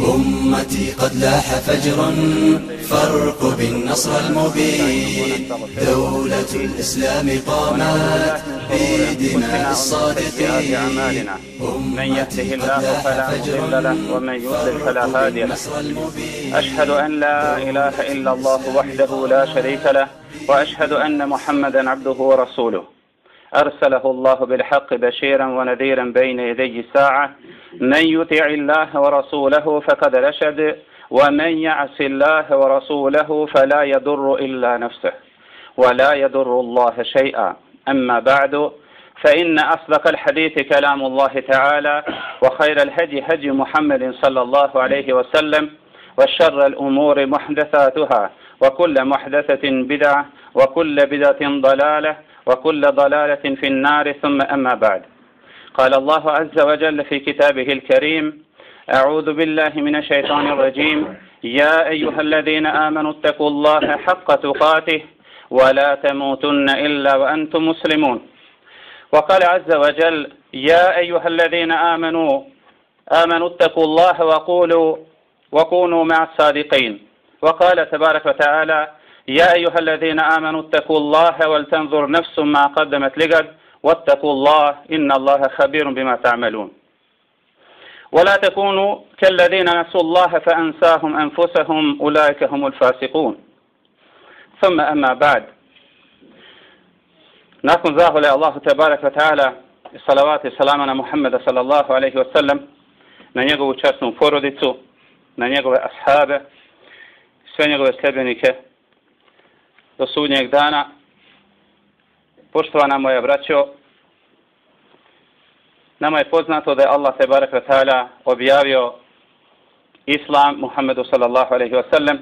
أمتي قد لاح فجر فرق بالنصر المبين. دولة الإسلام قامت بدماء الصادقين. من يهده الله فلا مضل له ومن يضلل فلا هادي له. أشهد أن لا إله إلا الله وحده لا شريك له وأشهد أن محمدا عبده ورسوله. أرسله الله بالحق بشيرا ونذيرا بين يدي الساعة من يطع الله ورسوله فقد رشد ومن يعص الله ورسوله فلا يضر إلا نفسه ولا يضر الله شيئا. أما بعد فإن أصدق الحديث كلام الله تعالى وخير الهدي هدي محمد صلى الله عليه وسلم وشر الأمور محدثاتها وكل محدثة بدعة وكل بدعة ضلالة وكل ضلالة في النار ثم أما بعد. قال الله عز وجل في كتابه الكريم أعوذ بالله من الشيطان الرجيم. يا أيها الذين آمنوا اتقوا الله حق تقاته ولا تموتن إلا وأنتم مسلمون. وقال عز وجل يا أيها الذين آمنوا آمنوا اتقوا الله وقولوا وكونوا مع الصادقين. وقال تبارك وتعالى يا أيها الذين آمنوا اتقوا الله ولتنظر نفس ما قدمت لقد واتقوا الله إن الله خبير بما تعملون. ولا تكونوا كالذين نسوا الله فأنساهم أنفسهم أولئك هم الفاسقون. ثم أما بعد. نكون ذاه الله تبارك وتعالى الصلوات صلوات على محمد صلى الله عليه وسلم. Na njegovu časnu porodicu, na njegove ashabe, sve njegove sljedbenike. Do sudnjeg dana. Poštovana moja braćo, nama je poznato da je Allah te barek ta'ala objavio Islam Muhammedu sallallahu alaihi wa sallam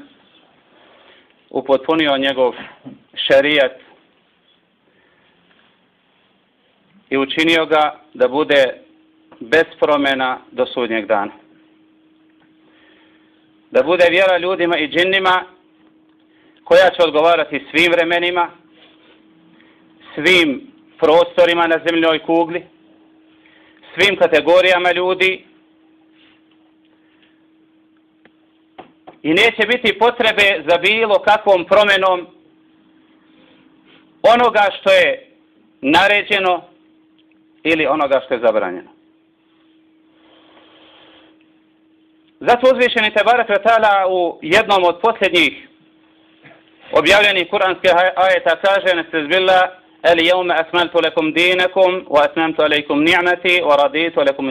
upotpunio njegov šarijat i učinio ga da bude bez promjena do sudnjeg dana. Da bude vjera ljudima i džinnima koja će odgovarati svim vremenima, svim prostorima na zemljoj kugli, svim kategorijama ljudi i neće biti potrebe za bilo kakvom promenom onoga što je naređeno ili onoga što je zabranjeno. Zato uzvišeni Tebarak Vatala u jednom od posljednjih objavljeni kuranske ajeta kaže nestezbillah el jevme asmaltu lekum dinakum wa asmamtu alejkum ni'mati wa raditu lekum,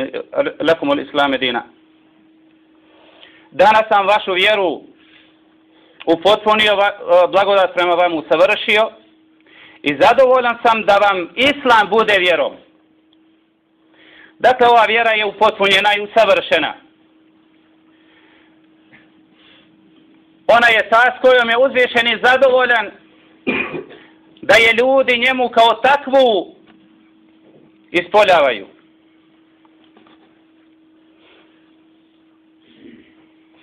lekum ul islame dina. Danas sam vašu vjeru upotpunio, eh, blagodat prema vam usavršio i zadovoljan sam da vam islam bude vjerom. Dakle, ova vjera je upotpunjena i usavršena. Ona je ta s kojom je uzvišen i zadovoljan da je ljudi njemu kao takvu ispoljavaju.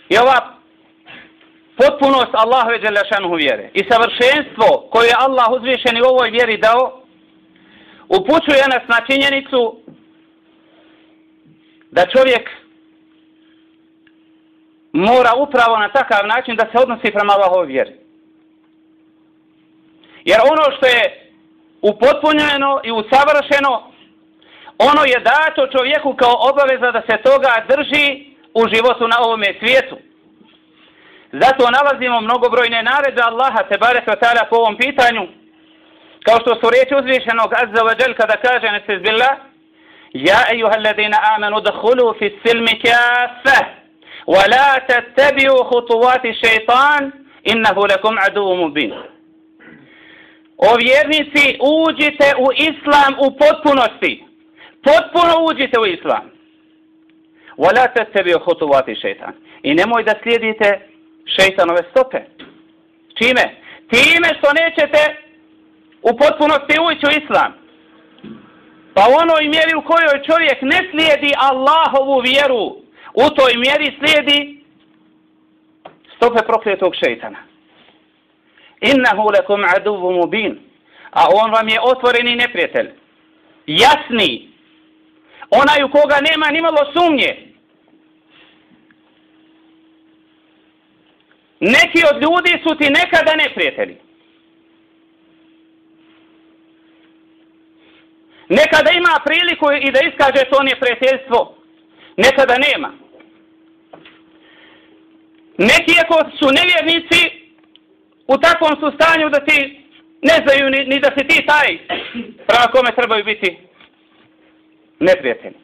I ova potpunost Allahove Đelešanuhu vjere i savršenstvo koje je Allah uzvišen i u ovoj vjeri dao upućuje nas na činjenicu da čovjek mora upravo na takav način da se odnosi prema Allahov vjeri. Jer ono što je upotpunjeno i usavršeno, ono je dato čovjeku kao obaveza da se toga drži u životu na ovome svijetu. Zato nalazimo mnogobrojne naredbe Allaha te barek vatala po ovom pitanju, kao što su riječi uzvišenog Azza wa Jal kada kaže nesizbillah, Ja ejuha alladina amanu dhulu fi silmi kafah, ولا تتبعوا خطوات الشيطان إنه لكم عدو مبين O vjernici, uđite u islam u potpunosti. Potpuno uđite u islam. Wala tattabi'u khutuwati shaytan. I nemoj da slijedite šejtanove stope. Čime? Time što nećete u potpunosti ući u islam. Pa u onoj mjeri u kojoj čovjek ne slijedi Allahovu vjeru, u toj mjeri slijedi stope prokletog šeitana. Innahu lakum aduvu mubin. A on vam je otvoreni neprijatelj. Jasni. Onaj u koga nema ni malo sumnje. Neki od ljudi su ti nekada neprijatelji. Nekada ima priliku i da iskaže to neprijateljstvo. Nekada nema. Neki ako su nevjernici, u takvom su stanju da ti ne znaju ni, ni da si ti taj prava kome trebaju biti neprijatelji.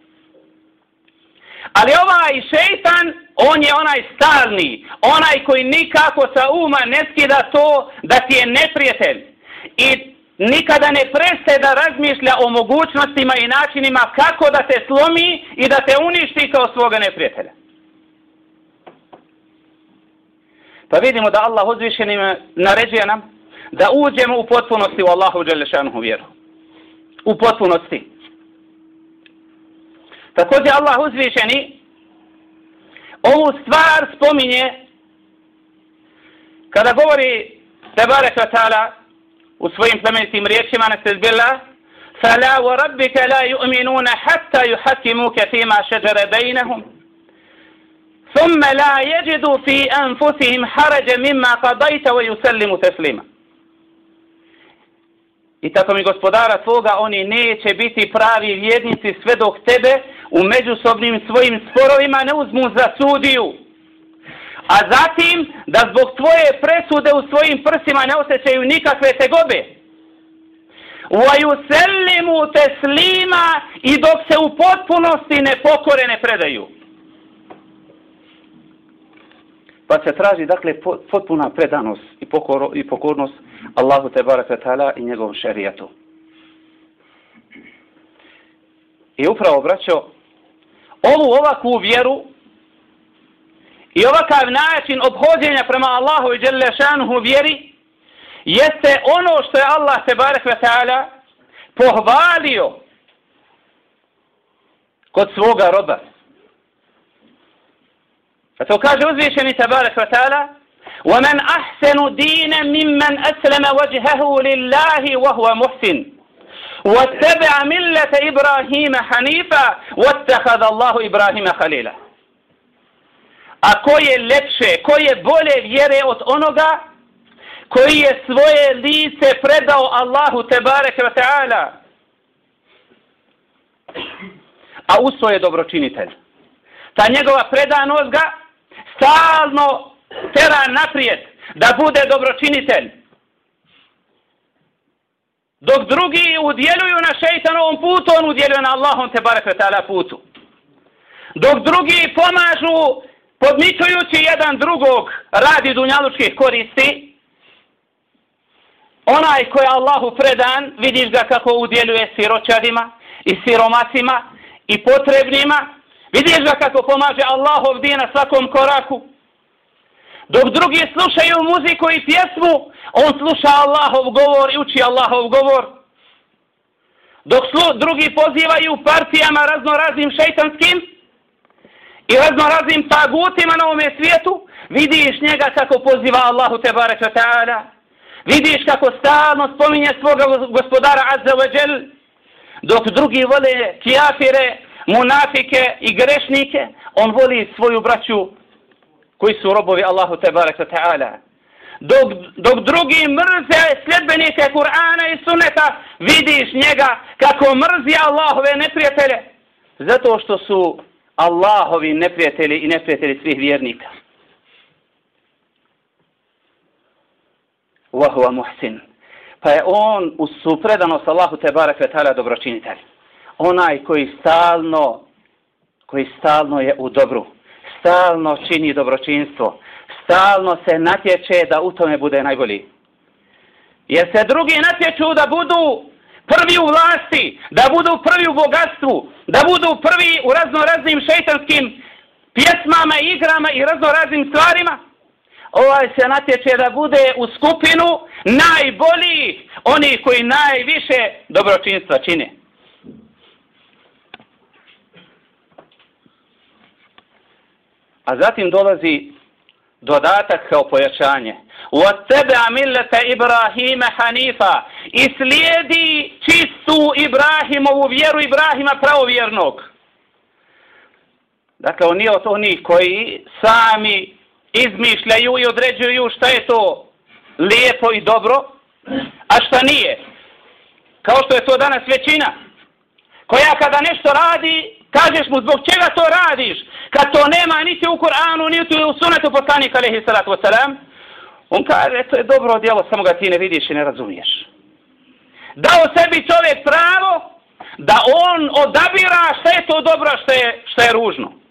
Ali ovaj šeitan, on je onaj stalni, onaj koji nikako sa uma ne skida to da ti je neprijatelj. I nikada ne prestaje da razmišlja o mogućnostima i načinima kako da te slomi i da te uništi kao svoga neprijatelja. Pa vidimo da Allah uzvišenim naređuje nam da uđemo u potpunosti u Allahu Đelešanuhu vjeru. U potpunosti. Također Allah uzvišeni ovu stvar spominje kada govori Tebarek Vatala u svojim plemenitim riječima na sezbila فلا وربك لا يؤمنون حتى يحكموك فيما شجر بينهم ثم لا يجدوا في أنفسهم حرج مما قضيت ويسلموا تسليما I tako mi gospodara tvoga, oni neće biti pravi vjednici sve dok tebe u međusobnim svojim sporovima ne uzmu za sudiju. A zatim da zbog tvoje presude u svojim prsima ne osjećaju nikakve tegobe. Vaju selimu teslima i dok se u potpunosti ne pokore ne predaju. Pa se traži, dakle, potpuna predanost i, pokoro, i pokornost Allahu te baraka ta'ala i njegovom šerijatu. I upravo, braćo, ovu ovakvu vjeru i ovakav način obhođenja prema Allahu i Đelešanuhu vjeri jeste ono što je Allah te baraka ta'ala pohvalio kod svoga roba. A to kaže uzvišeni tabarak wa ta'ala وَمَنْ أَحْسَنُ دِينًا مِمَّنْ أَسْلَمَ وَجْهَهُ لِلَّهِ وَهُوَ مُحْسِنٌ وَاتَّبَعَ مِلَّةَ إِبْرَاهِيمَ حَنِيفًا وَاتَّخَذَ اللَّهُ إِبْرَاهِيمَ خَلِيلًا A ko je lepše, ko je bolje vjere od onoga koji je svoje lice predao Allahu Tebarek wa ta'ala a usto je dobročinitelj. Ta njegova predanost ga stalno tera naprijed da bude dobročinitelj. Dok drugi udjeluju na šeitanovom putu, on udjeluje na Allahom te barek ta'ala putu. Dok drugi pomažu podmičujući jedan drugog radi dunjalučkih koristi, onaj koji je Allahu predan, vidiš ga kako udjeluje siročadima i siromasima i potrebnima, vidiš ga kako pomaže Allahov din na svakom koraku, Dok drugi slušaju muziku i pjesmu, on sluša Allahov govor i uči Allahov govor. Dok slu, drugi pozivaju partijama raznoraznim šeitanskim i raznoraznim tagutima na ovome svijetu, vidiš njega kako poziva Allahu te baraka ta'ala. Vidiš kako stalno spominje svoga gospodara Azza wa Dok drugi vole kjafire, munafike i grešnike, on voli svoju braću koji su robovi Allahu tebarek ta'ala. Dok, dok drugi mrze sljedbenike Kur'ana i Sunneta, vidiš njega kako mrzi Allahove neprijatelje. Zato što su Allahovi neprijatelji i neprijatelji svih vjernika. Wahuwa muhsin. Pa je on u supredanost Allahu tebarek ta'ala dobročinitelj. Onaj koji stalno, koji stalno je u dobru stalno čini dobročinstvo, stalno se natječe da u tome bude najbolji. Jer se drugi natječu da budu prvi u vlasti, da budu prvi u bogatstvu, da budu prvi u raznoraznim šeitanskim pjesmama, igrama i raznoraznim stvarima. ovaj se natječe da bude u skupinu najbolji, oni koji najviše dobročinstva čine. A zatim dolazi dodatak kao pojačanje. وَتَّبَعَ مِلَّةَ إِبْرَاهِيمَ حَنِيفًا I slijedi čistu Ibrahimovu vjeru Ibrahima pravovjernog. Dakle, on nije od onih koji sami izmišljaju i određuju šta je to lijepo i dobro, a šta nije. Kao što je to danas većina, koja kada nešto radi, kažeš mu zbog čega to radiš, kad to nema niti u Kur'anu, niti u sunetu poslanika, alaihi salatu wasalam, on kaže, to je dobro djelo, samo ga ti ne vidiš i ne razumiješ. Dao sebi čovjek pravo da on odabira šta je to dobro, šta je, šta je ružno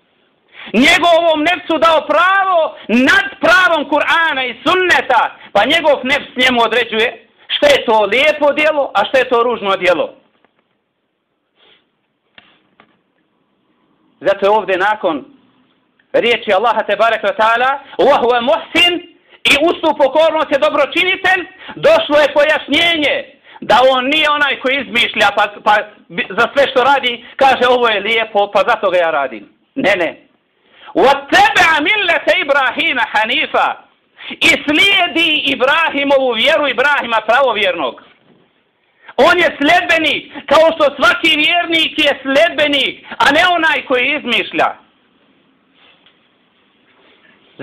njegovom nefcu dao pravo nad pravom Kur'ana i sunneta, pa njegov nefs njemu određuje što je to lijepo djelo, a što je to ružno djelo. Zato je ovdje nakon riječi Allaha te barek wa ta'ala وَهُوَ muhsin i ustup pokornost je dobročinitelj, došlo je pojašnjenje da on nije onaj koji izmišlja pa, pa za sve što radi kaže ovo je lijepo pa zato ga ja radim. Ne, ne. وَتَّبَعَ مِلَّةَ إِبْرَاهِيمَ حَنِيفًا I slijedi Ibrahimovu vjeru Ibrahima pravovjernog. On je sledbenik, kao što svaki vjernik je sledbenik, a ne onaj koji izmišlja.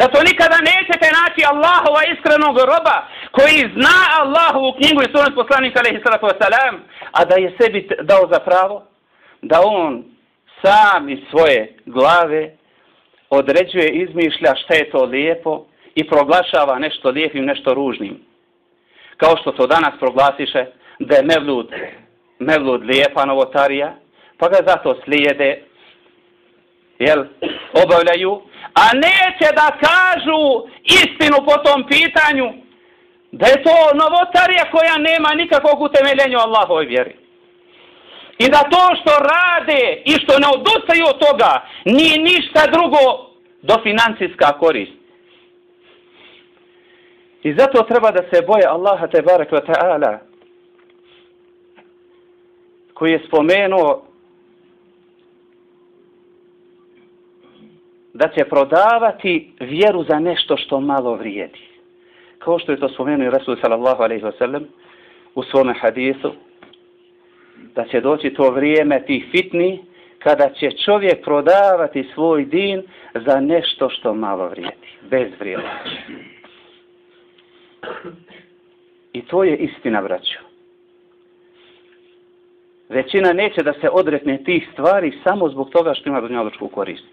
Zato nikada nećete naći Allahova iskrenog roba koji zna Allahovu knjigu i sunet poslanika alaihi sallatu wasalam, a da je sebi dao za pravo da on sam iz svoje glave određuje, izmišlja šta je to lijepo i proglašava nešto lijepim, nešto ružnim. Kao što to danas proglasiše da je mevlud, mevlud lijepa novotarija, pa ga zato slijede, jel, obavljaju, a neće da kažu istinu po tom pitanju, da je to novotarija koja nema nikakvog utemeljenja u Allahovoj vjeri. I da to što rade i što ne odustaju od toga, nije ništa drugo do financijska korist. I zato treba da se boje Allaha te barek wa ta'ala koji je spomenuo da će prodavati vjeru za nešto što malo vrijedi. Kao što je to spomenuo i Rasul sallallahu alaihi wa sallam u svome hadisu da će doći to vrijeme tih fitni kada će čovjek prodavati svoj din za nešto što malo vrijedi, bez vrijednosti. I to je istina, braćo. Većina neće da se odrekne tih stvari samo zbog toga što ima dunjaločku korist.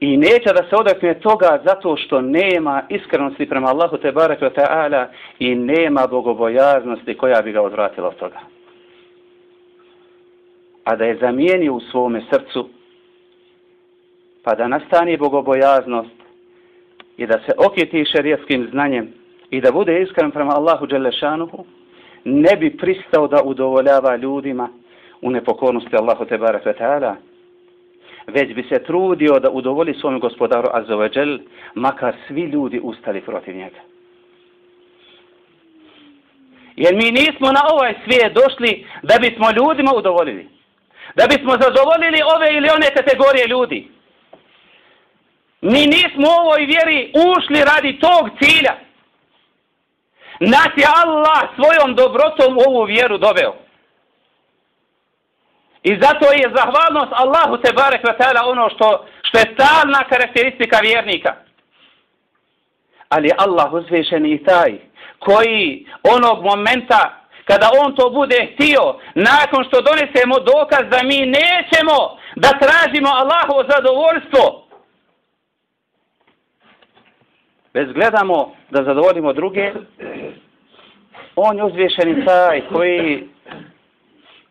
I neće da se odrekne toga zato što nema iskrenosti prema Allahu te barek ta'ala i nema bogobojaznosti koja bi ga odvratila od toga a da je zamijenio u svome srcu, pa da nastani bogobojaznost i da se okjeti šerijetskim znanjem i da bude iskren prema Allahu Đelešanuhu, ne bi pristao da udovoljava ljudima u nepokornosti Allahu te barek ta'ala, već bi se trudio da udovoli svom gospodaru Azzawajal, makar svi ljudi ustali protiv njega. Jer mi nismo na ovaj svijet došli da bismo ljudima udovolili da bismo zadovoljili ove ili one kategorije ljudi. Mi nismo u ovoj vjeri ušli radi tog cilja. Nas je Allah svojom dobrotom u ovu vjeru doveo. I zato je zahvalnost Allahu te barek vatala ono što, što je stalna karakteristika vjernika. Ali Allah uzvišen i taj koji onog momenta kada on to bude htio, nakon što donesemo dokaz da mi nećemo da tražimo Allahovo zadovoljstvo, bez gledamo da zadovoljimo druge, on je uzvješeni taj koji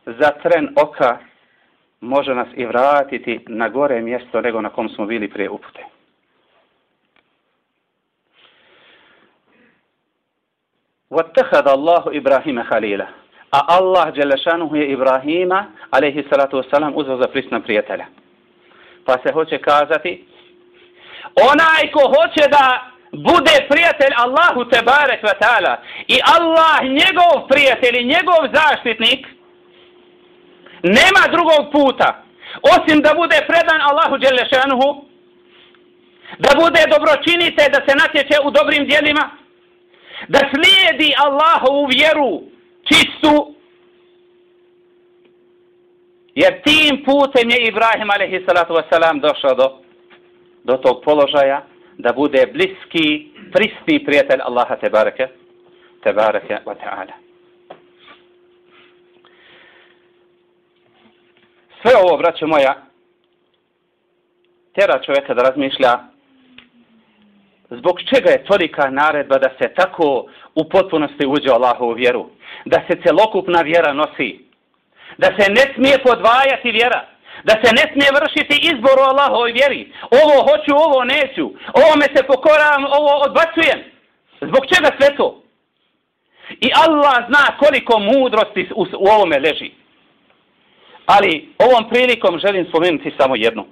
za tren oka može nas i vratiti na gore mjesto nego na kom smo bili prije upute. واتخذ الله إبراهيم خليلا a Allah Đelešanuhu je Ibrahima, alaihi salatu wasalam, uzeo za prisna prijatelja. Pa se hoće kazati, Onaj ko hoće da bude prijatelj Allahu te barek ta'ala i Allah njegov prijatelj i njegov zaštitnik, nema drugog puta osim da bude predan Allahu Đelešanuhu, da bude dobročinite, da se natječe u dobrim dijelima, da slijedi Allahovu vjeru čistu, jer tim putem je Ibrahim a.s. došao do, do tog položaja da bude bliski, prisni prijatelj Allaha te bareke, wa ta'ala. Sve ovo, braćo moja, tera čovjeka da razmišlja zbog čega je tolika naredba da se tako u potpunosti uđe Allahovu vjeru, da se celokupna vjera nosi, da se ne smije podvajati vjera, da se ne smije vršiti izbor u Allahovoj vjeri. Ovo hoću, ovo neću, ovo me se pokoram, ovo odbacujem. Zbog čega sve to? I Allah zna koliko mudrosti u, u ovome leži. Ali ovom prilikom želim spomenuti samo jednu.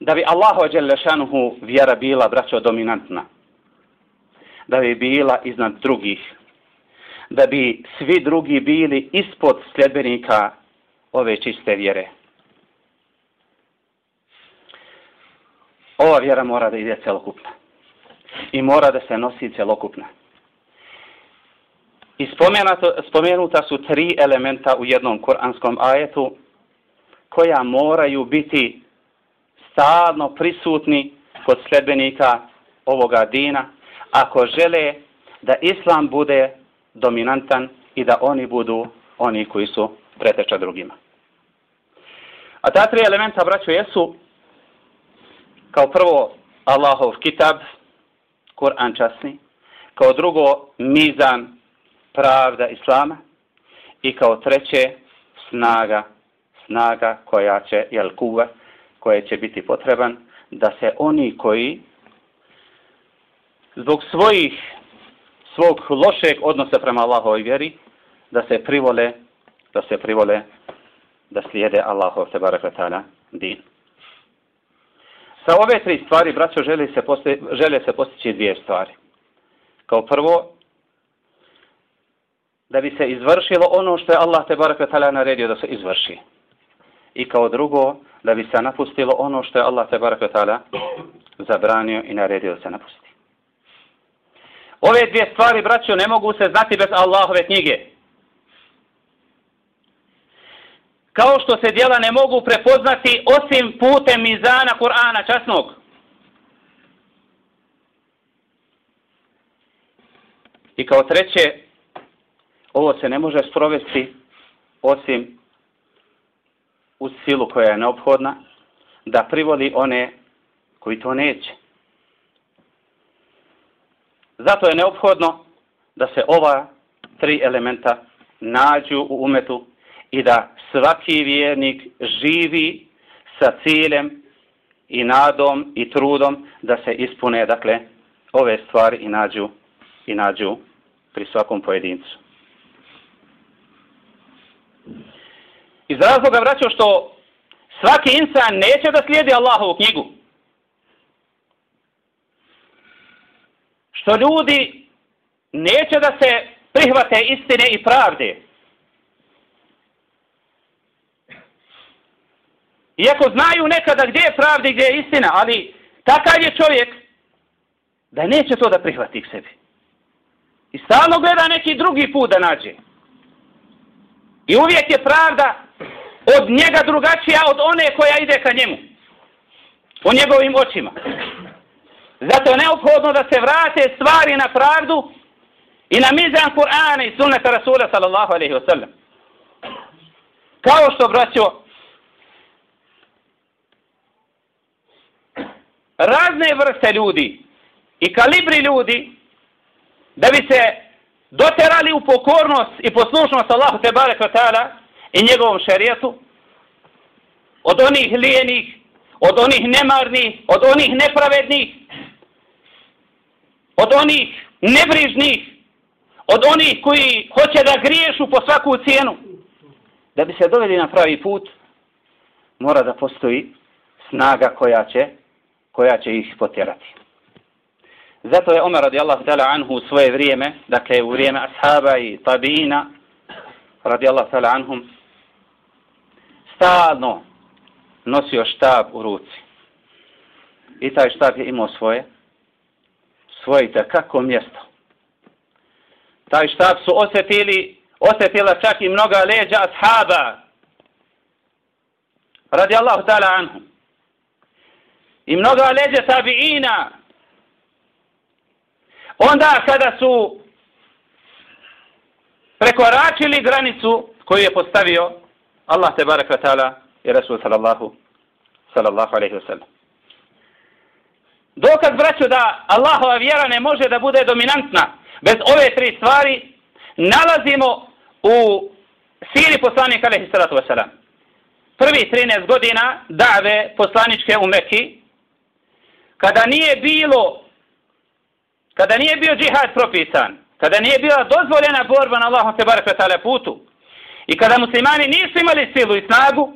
Da bi Allahu Đelešanuhu vjera bila, braćo, dominantna. Da bi bila iznad drugih. Da bi svi drugi bili ispod sljedbenika ove čiste vjere. Ova vjera mora da ide celokupna. I mora da se nosi celokupna. I spomenuta su tri elementa u jednom kuranskom ajetu koja moraju biti stalno prisutni kod sljedbenika ovoga dina ako žele da islam bude dominantan i da oni budu oni koji su preteča drugima. A ta tri elementa, braćo, jesu kao prvo Allahov kitab, Kur'an časni, kao drugo mizan pravda Islama i kao treće snaga, snaga koja će, jel kuva, koje će biti potreban da se oni koji zbog svojih svog lošeg odnosa prema Allahovoj vjeri da se privole da se privole da slijede Allahov te barakatala din. Sa ove tri stvari, braćo, žele se, posti, žele se postići dvije stvari. Kao prvo, da bi se izvršilo ono što je Allah te baraka ta'ala naredio da se izvrši. I kao drugo, da bi se napustilo ono što je Allah te baraka ta'ala zabranio i naredio da se napusti. Ove dvije stvari, braćo, ne mogu se znati bez Allahove knjige. Kao što se djela ne mogu prepoznati osim putem mizana Kur'ana časnog. I kao treće, ovo se ne može sprovesti osim u silu koja je neophodna da privodi one koji to neće. Zato je neophodno da se ova tri elementa nađu u umetu i da svaki vjernik živi sa ciljem i nadom i trudom da se ispune dakle ove stvari i nađu i nađu pri svakom pojedincu. Iz razloga vraćao što svaki insan neće da slijedi Allahovu knjigu. Što ljudi neće da se prihvate istine i pravde. Iako znaju nekada gdje je pravda i gdje je istina, ali takav je čovjek da neće to da prihvati k sebi. I stalno gleda neki drugi put da nađe. I uvijek je pravda od njega drugačija od one koja ide ka njemu. Po njegovim očima. Zato je neophodno da se vrate stvari na pravdu i na mizan Kur'ana i sunnata Rasula sallallahu alaihi wa sallam. Kao što, braćo, razne vrste ljudi i kalibri ljudi da bi se doterali u pokornost i poslušnost Allahu te barek ta'ala i njegovom šerijetu od onih lijenih, od onih nemarnih, od onih nepravednih, od onih nebrižnih, od onih koji hoće da griješu po svaku cijenu. Da bi se doveli na pravi put, mora da postoji snaga koja će, koja će ih potjerati. Zato je Omer radijallahu ta'ala anhu u svoje vrijeme, dakle u vrijeme ashaba i tabiina, radijallahu ta'ala anhum, stalno nosio štab u ruci. I taj štab je imao svoje, svoje kako mjesto. Taj štab su osjetili, osjetila čak i mnoga leđa ashaba, radijallahu ta'ala anhum. I mnoga leđa tabiina, onda kada su prekoračili granicu koju je postavio Allah te baraka ta'ala i Rasul sallallahu sallallahu alaihi wa sallam. Dokaz braću da Allahova vjera ne može da bude dominantna bez ove tri stvari nalazimo u siri poslanika alaihi sallatu wasalam. Prvi 13 godina dave poslaničke u Mekki kada nije bilo kada nije bio džihad propisan, kada nije bila dozvoljena borba na Allahom te barek ta'ala putu i kada muslimani nisu imali silu i snagu,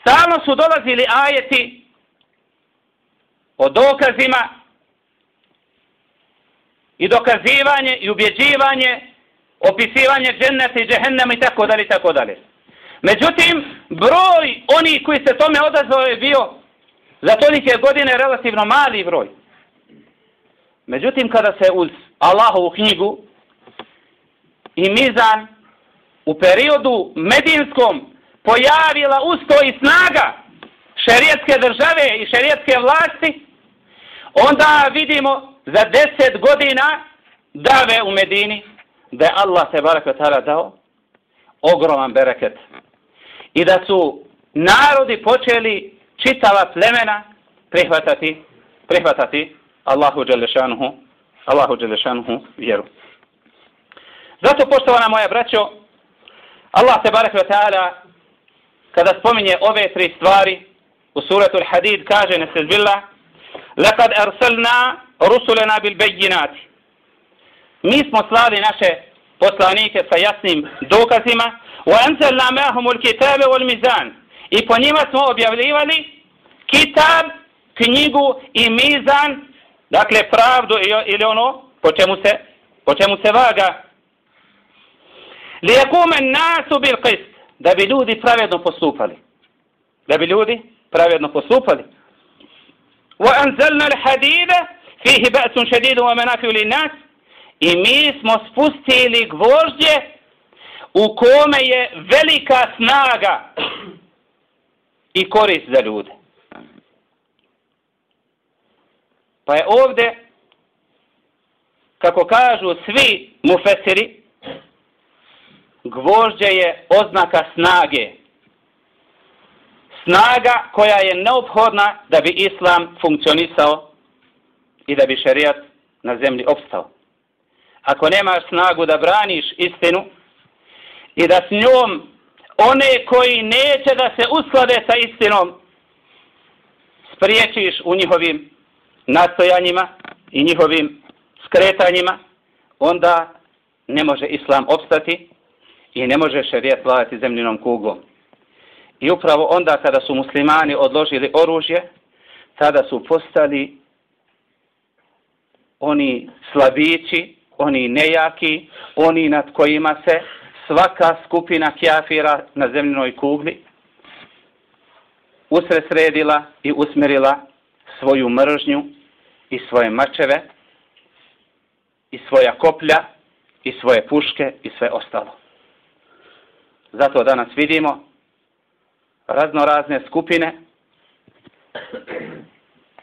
stalno su dolazili ajeti o dokazima i dokazivanje i ubjeđivanje, opisivanje dženneta i džehennema i tako dalje i tako dalje. Međutim, broj oni koji se tome odazvao je bio za tolike godine relativno mali broj. Međutim, kada se uz Allahovu knjigu i mizan u periodu medinskom pojavila usto i snaga šerijetske države i šerijetske vlasti, onda vidimo za deset godina dave u Medini da je Allah se baraka ta'ala dao ogroman bereket. I da su narodi počeli čitava plemena prihvatati, prihvatati Allahu Đelešanuhu, Allahu Đelešanuhu vjeru. Zato, poštovana moja braćo, Allah se barek ve ta'ala, kada spominje ove tri stvari, u suratu Al-Hadid kaže, nesezbillah Lekad erselna rusulena bil bejjinati. Mi smo slali naše poslanike sa jasnim dokazima. Wa enzelna mehumul kitabe wal mizan. I po njima smo objavljivali kitab, knjigu i mizan. Dakle, pravdu ili ono po čemu se, po čemu se vaga. Lijekume nasu bil qist. Da bi ljudi pravedno postupali. Da bi ljudi pravedno postupali. Wa anzalna al-hadida fihi ba'sun shadidun. I mi smo spustili gvožđe u kome je velika snaga i korist za ljude. Pa je ovde, kako kažu svi mufesiri, gvožđe je oznaka snage. Snaga koja je neophodna da bi islam funkcionisao i da bi šerijat na zemlji opstao. Ako nemaš snagu da braniš istinu i da s njom one koji neće da se usklade sa istinom spriječiš u njihovim nastojanjima i njihovim skretanjima, onda ne može islam opstati i ne može šerijet vladati zemljinom kuglom. I upravo onda kada su muslimani odložili oružje, tada su postali oni slabići, oni nejaki, oni nad kojima se svaka skupina kjafira na zemljinoj kugli usresredila i usmerila svoju mržnju i svoje mačeve i svoja koplja i svoje puške i sve ostalo. Zato danas vidimo razno razne skupine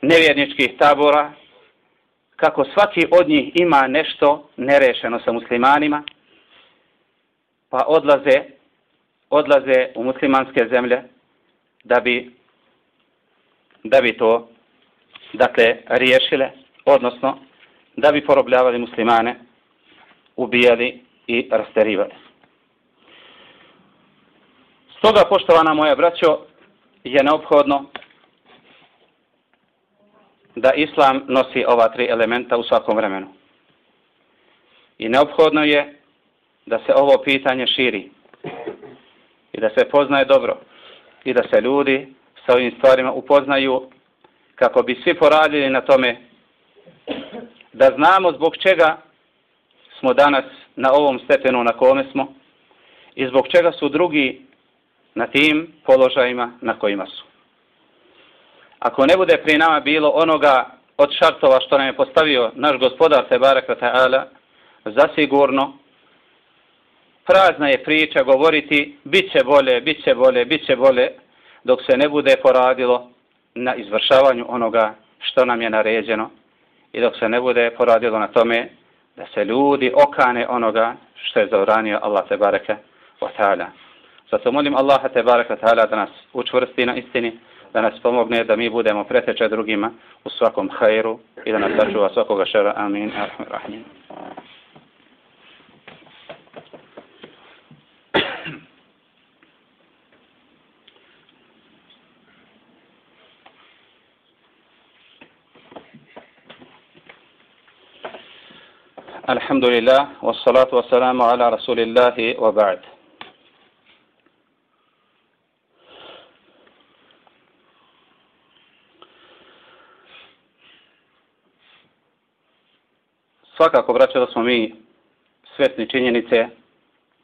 nevjerničkih tabora kako svaki od njih ima nešto nerešeno sa muslimanima pa odlaze odlaze u muslimanske zemlje da bi da bi to dakle, riješile, odnosno, da bi porobljavali muslimane, ubijali i rasterivali. Stoga, poštovana moja braćo, je neophodno da islam nosi ova tri elementa u svakom vremenu. I neophodno je da se ovo pitanje širi i da se poznaje dobro i da se ljudi sa ovim stvarima upoznaju kako bi svi poradili na tome da znamo zbog čega smo danas na ovom stepenu na kome smo i zbog čega su drugi na tim položajima na kojima su. Ako ne bude pri nama bilo onoga od šartova što nam je postavio naš gospodar Tebarek Ta'ala, zasigurno prazna je priča govoriti bit će bolje, bit će bolje, bit će bolje, dok se ne bude poradilo na izvršavanju onoga što nam je naređeno i dok se ne bude poradilo na tome da se ljudi okane onoga što je zabranio Allah te Ta'ala. Ta'ala. Zato molim Allaha te bareke wa ta'ala da nas učvrsti na istini, da nas pomogne da mi budemo preteče drugima u svakom hajru i da nas sačuva svakoga šera. Amin. Rahim. الحمد لله والصلاة والسلام على رسول الله وبعد Svakako, braćo, da smo mi svjesni činjenice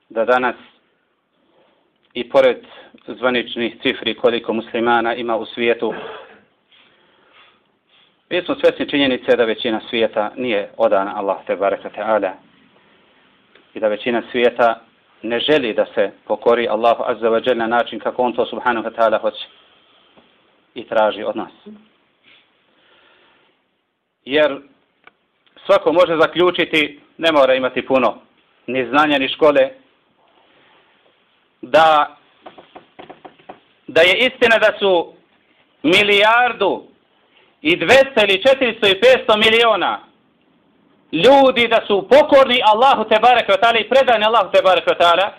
da danas i pored zvaničnih cifri koliko muslimana ima u svijetu, Mi smo svjesni činjenice da većina svijeta nije odana Allah te bareka ta'ala i da većina svijeta ne želi da se pokori Allahu azza wa jalla na način kako on to subhanahu wa ta'ala hoće i traži od nas. Jer svako može zaključiti, ne mora imati puno ni znanja ni škole, da da je istina da su milijardu i 200 ili 400 i 500 miliona ljudi da su pokorni Allahu te barek taala i predani Allahu te barek taala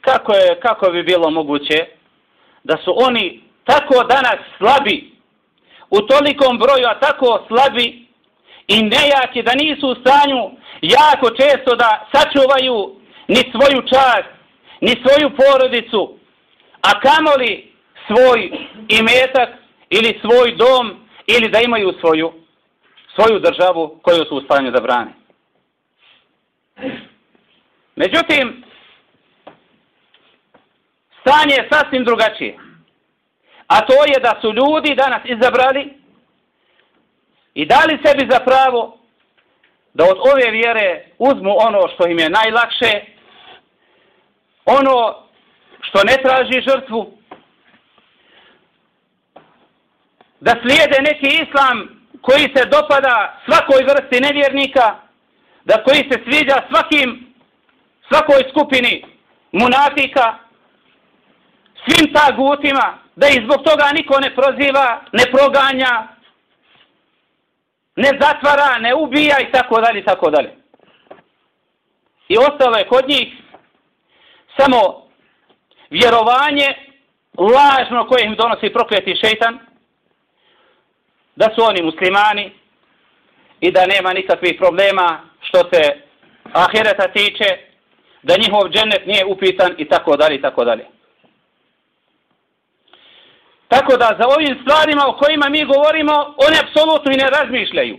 kako je kako bi bilo moguće da su oni tako danas slabi u tolikom broju a tako slabi i nejaki da nisu u stanju jako često da sačuvaju ni svoju čast ni svoju porodicu a kamoli svoj imetak ili svoj dom ili da imaju svoju svoju državu koju su u stanju da brane. Međutim, stanje je sasvim drugačije. A to je da su ljudi danas izabrali i dali sebi za pravo da od ove vjere uzmu ono što im je najlakše, ono što ne traži žrtvu, da slijede neki islam koji se dopada svakoj vrsti nevjernika, da koji se sviđa svakim, svakoj skupini munafika, svim tagutima, da ih zbog toga niko ne proziva, ne proganja, ne zatvara, ne ubija i tako dalje, tako dalje. I ostalo je kod njih samo vjerovanje lažno koje im donosi prokleti šeitan, da su oni muslimani i da nema nikakvih problema što se ahireta tiče, da njihov džennet nije upitan i tako dalje i tako dalje. Tako da za ovim stvarima o kojima mi govorimo, oni apsolutno i ne razmišljaju.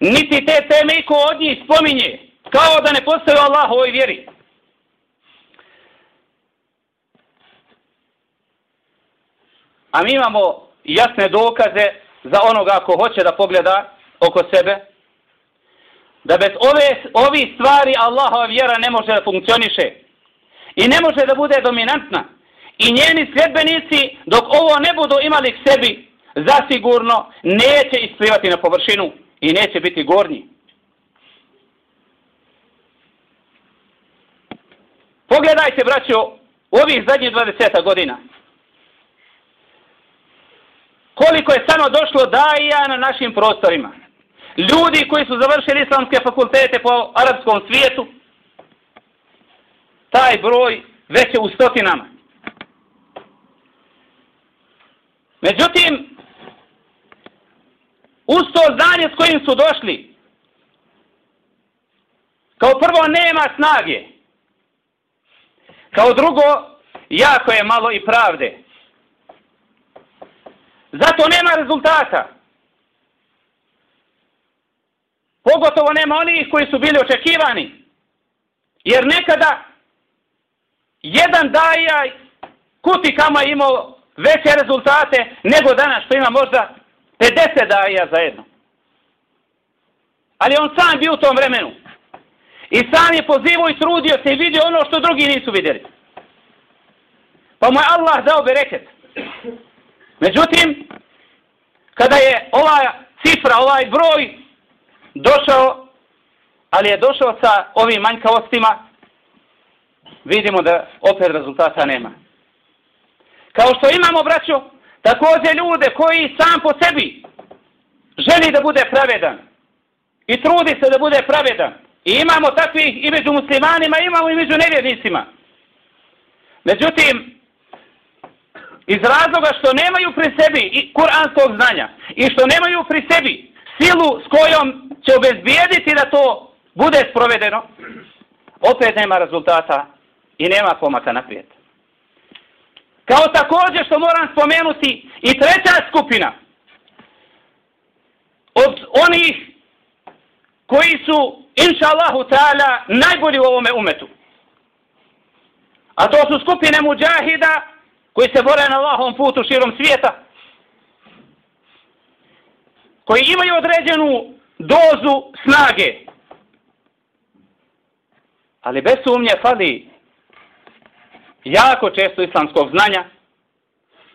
Niti te teme iko od njih spominje, kao da ne postoje Allah u ovoj vjeri. A mi imamo jasne dokaze za onoga ako hoće da pogleda oko sebe, da bez ove, ovi stvari Allahova vjera ne može da funkcioniše i ne može da bude dominantna. I njeni sljedbenici, dok ovo ne budu imali k sebi, zasigurno neće isplivati na površinu i neće biti gornji. Pogledajte, braćo, u ovih zadnjih 20 godina koliko je samo došlo daija na našim prostorima. Ljudi koji su završili islamske fakultete po arapskom svijetu, taj broj već je u stotinama. Međutim, uz to znanje s kojim su došli, kao prvo nema snage, kao drugo jako je malo i pravde. Zato nema rezultata. Pogotovo nema onih koji su bili očekivani. Jer nekada jedan daja kuti kama imao veće rezultate nego danas što ima možda 50 daja zajedno. Ali on sam bio u tom vremenu. I sam je pozivao i trudio se i vidio ono što drugi nisu vidjeli. Pa mu je Allah dao bereket. Međutim, kada je ova cifra, ovaj broj došao, ali je došao sa ovim manjkavostima, vidimo da opet rezultata nema. Kao što imamo, braćo, također ljude koji sam po sebi želi da bude pravedan i trudi se da bude pravedan. I imamo takvih i među muslimanima, imamo i među nevjernicima. Međutim, iz razloga što nemaju pri sebi i kuranskog znanja i što nemaju pri sebi silu s kojom će obezbijediti da to bude sprovedeno, opet nema rezultata i nema pomaka naprijed. Kao također što moram spomenuti i treća skupina od onih koji su, inša Allahu ta'ala, najbolji u ovome umetu. A to su skupine muđahida koji se bore na Allahom putu širom svijeta, koji imaju određenu dozu snage, ali bez sumnje fali jako često islamskog znanja,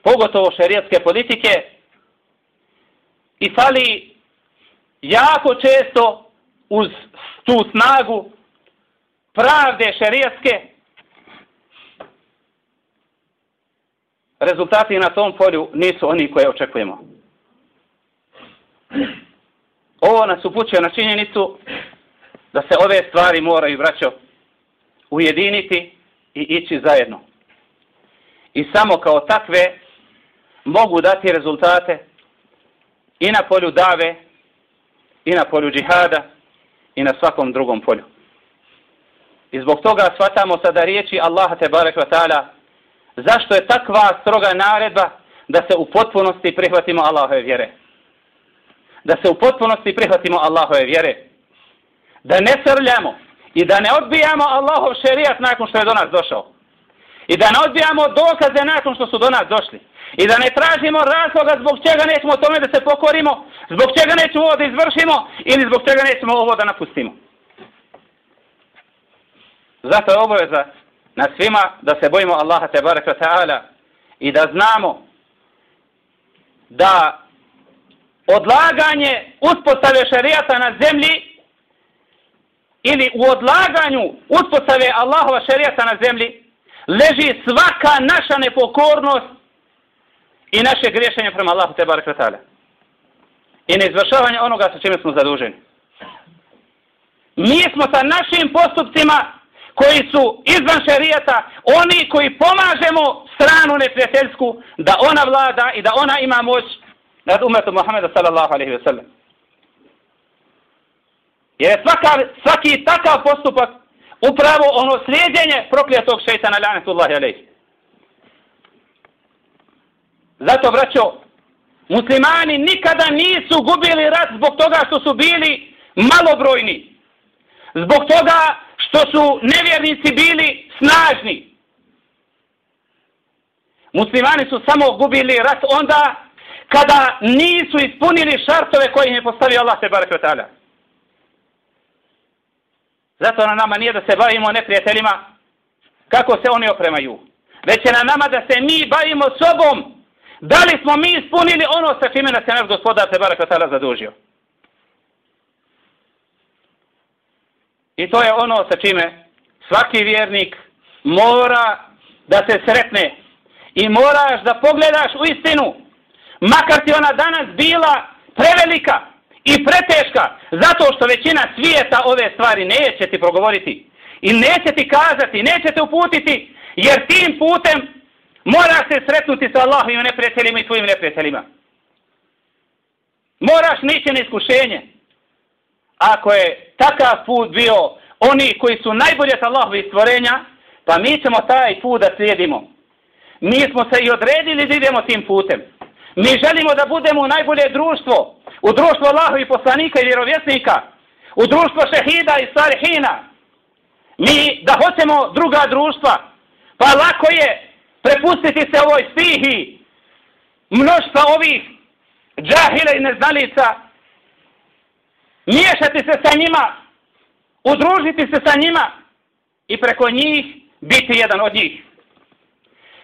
pogotovo šerijatske politike, i fali jako često uz tu snagu pravde šerijatske, rezultati na tom polju nisu oni koje očekujemo. Ovo nas upućuje na činjenicu da se ove stvari moraju, braćo, ujediniti i ići zajedno. I samo kao takve mogu dati rezultate i na polju dave, i na polju džihada, i na svakom drugom polju. I zbog toga shvatamo sada riječi Allaha te barek ta'ala zašto je takva stroga naredba da se u potpunosti prihvatimo Allahove vjere. Da se u potpunosti prihvatimo Allahove vjere. Da ne srljamo i da ne odbijamo Allahov šerijat nakon što je do nas došao. I da ne odbijamo dokaze nakon što su do nas došli. I da ne tražimo razloga zbog čega nećemo tome da se pokorimo, zbog čega nećemo ovo da izvršimo ili zbog čega nećemo ovo da napustimo. Zato je obaveza na svima da se bojimo Allaha te barek ta'ala i da znamo da odlaganje uspostave šarijata na zemlji ili u odlaganju uspostave Allahova šerijata na zemlji leži svaka naša nepokornost i naše griješenje prema Allahu te barek ta'ala i neizvršavanje onoga sa čime smo zaduženi. Mi smo sa našim postupcima koji su izvan šerijata, oni koji pomažemo stranu neprijateljsku da ona vlada i da ona ima moć nad umetom Muhammeda sallallahu alaihi ve sellem. Jer je svaka, svaki takav postupak upravo ono slijedjenje prokljetog šeitana lanetullahi alaihi. Zato, braćo, muslimani nikada nisu gubili rat zbog toga što su bili malobrojni. Zbog toga što su nevjernici bili snažni. Muslimani su samo gubili rat onda kada nisu ispunili šartove koje im je postavio Allah te barek ta'ala. Zato na nama nije da se bavimo neprijateljima kako se oni opremaju. Već je na nama da se mi bavimo sobom. Da li smo mi ispunili ono sa čime nas je naš gospodar te barek ta'ala zadužio. I to je ono sa čime svaki vjernik mora da se sretne. I moraš da pogledaš u istinu. Makar ti ona danas bila prevelika i preteška. Zato što većina svijeta ove stvari neće ti progovoriti. I neće ti kazati, neće te uputiti. Jer tim putem moraš se sretnuti sa Allahovim neprijateljima i tvojim neprijateljima. Moraš nići na iskušenje ako je takav put bio oni koji su najbolje sa Allahovi stvorenja, pa mi ćemo taj put da slijedimo. mi smo se i odredili da idemo tim putem. Mi želimo da budemo najbolje društvo, u društvo Allahu i poslanika i vjerovjesnika, u društvo šehida i salihina. Mi da hoćemo druga društva, pa lako je prepustiti se ovoj stihi mnoštva ovih džahile i neznalica, miješati se sa njima, udružiti se sa njima i preko njih biti jedan od njih.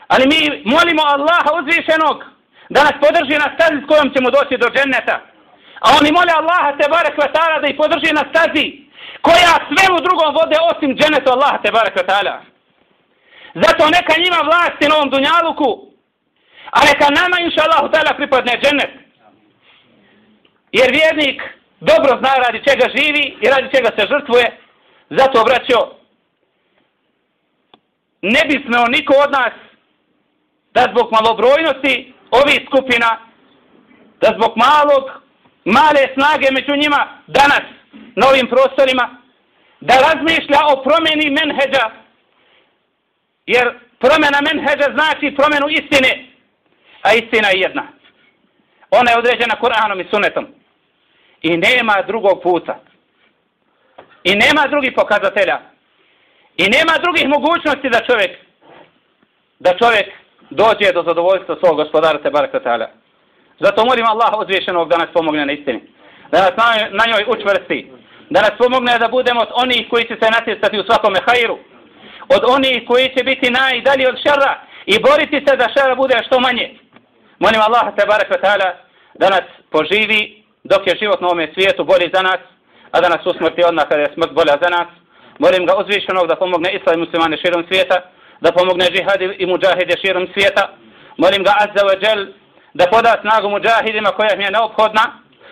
Ali mi molimo Allaha uzvišenog da nas podrži na stazi s kojom ćemo doći do dženneta. A oni mole Allaha te barek vatala da ih podrži na stazi koja sve u drugom vode osim dženetu Allaha te barek vatala. Zato neka njima vlasti na ovom dunjaluku, a neka nama inša Allahu tala pripadne dženet. Jer vjernik dobro zna radi čega živi i radi čega se žrtvuje, zato obraćao ne bi smeo niko od nas da zbog malobrojnosti ovih skupina, da zbog malog, male snage među njima danas na ovim prostorima, da razmišlja o promjeni menheđa, jer promjena menheđa znači promjenu istine, a istina je jedna. Ona je određena Kur'anom i Sunnetom I nema drugog puta. I nema drugih pokazatelja. I nema drugih mogućnosti da čovjek da čovjek dođe do zadovoljstva svog gospodara te baraka. Zato molim Allah odvješenog da nas pomogne na istini. Da nas na, na njoj učvrsti. Da nas pomogne da budemo od onih koji će se natjecati u svakome hajru. Od onih koji će biti najdalji od šara i boriti se da šara bude što manje. Molim Allah te barek ta'ala da nas poživi dok je život na ovome svijetu bolji za nas, a da nas usmrti odmah kada je smrt bolja za nas. Molim ga uzvišenog da pomogne islam i muslimane širom svijeta da pomogne džihadi i muđahide širom svijeta. Molim ga Azza wa Jal da poda snagu muđahidima koja im je neophodna,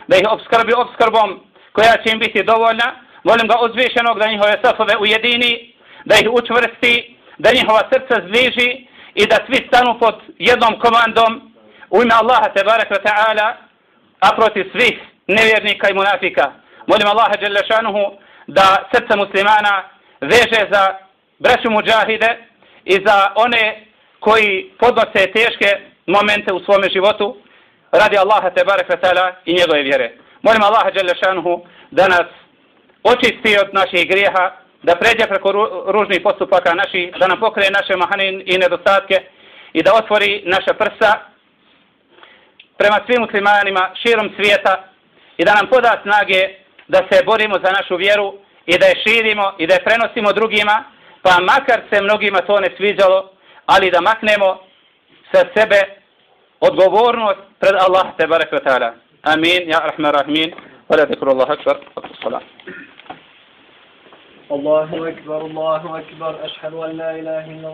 da ih obskrbi obskrbom koja će im biti dovoljna. Molim ga uzvišenog da njihove safove ujedini, da ih učvrsti, da njihova srca zbliži i da svi stanu pod jednom komandom u ime Allaha tebarek wa ta'ala, a protiv svih nevjernika i munafika. Molim Allaha Đelešanuhu da srca muslimana veže za braću muđahide, i za one koji podnose teške momente u svome životu radi Allaha te barek ta'ala i njegove vjere. Molim Allaha Đelešanuhu da nas očisti od naših grijeha, da pređe preko ružnih postupaka naših, da nam pokrije naše mahane i nedostatke i da otvori naša prsa prema svim muslimanima širom svijeta i da nam poda snage da se borimo za našu vjeru i da je širimo i da je prenosimo drugima pa makar se mnogima to ne sviđalo, ali da maknemo sa sebe odgovornost pred Allah te barek wa ta'ala. Amin, ja rahman rahmin, wa la zikru Allah akbar, salam. الله أكبر الله أكبر أشهد أن لا إله إلا الله